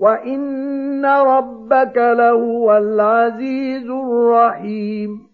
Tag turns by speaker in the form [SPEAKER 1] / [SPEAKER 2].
[SPEAKER 1] وَإِنَّ رَبَّكَ لَهُوَ الْعَزِيزُ الرَّحِيمُ